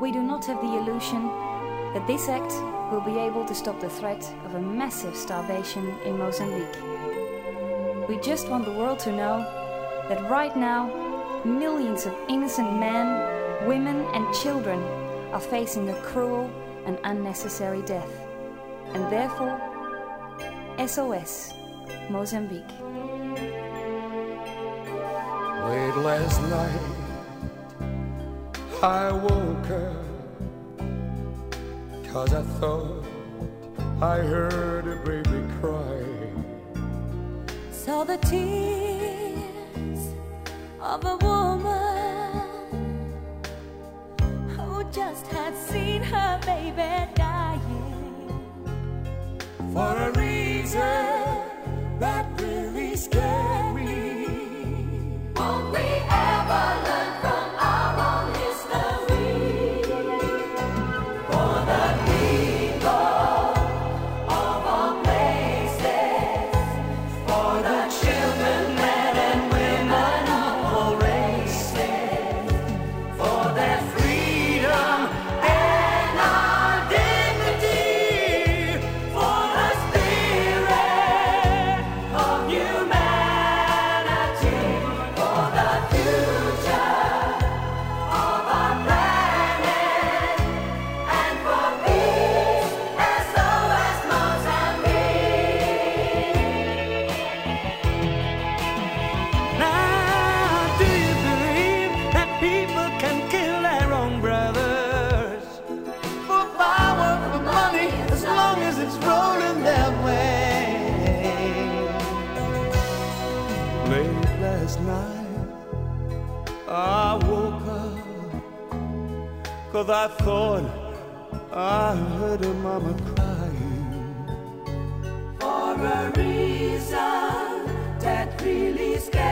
we do not have the illusion that this act will be able to stop the threat of a massive starvation in Mozambique. We just want the world to know that right now, millions of innocent men, women, and children are facing a cruel and unnecessary death. And therefore, SOS Mozambique. Late last night, I woke up cause I thought I heard a baby cry. Saw the tears of a woman who just had seen her baby dying For a reason that really scared is rolling their way. Late last night, I woke up, cause I thought I heard a mama crying. For a reason that really scared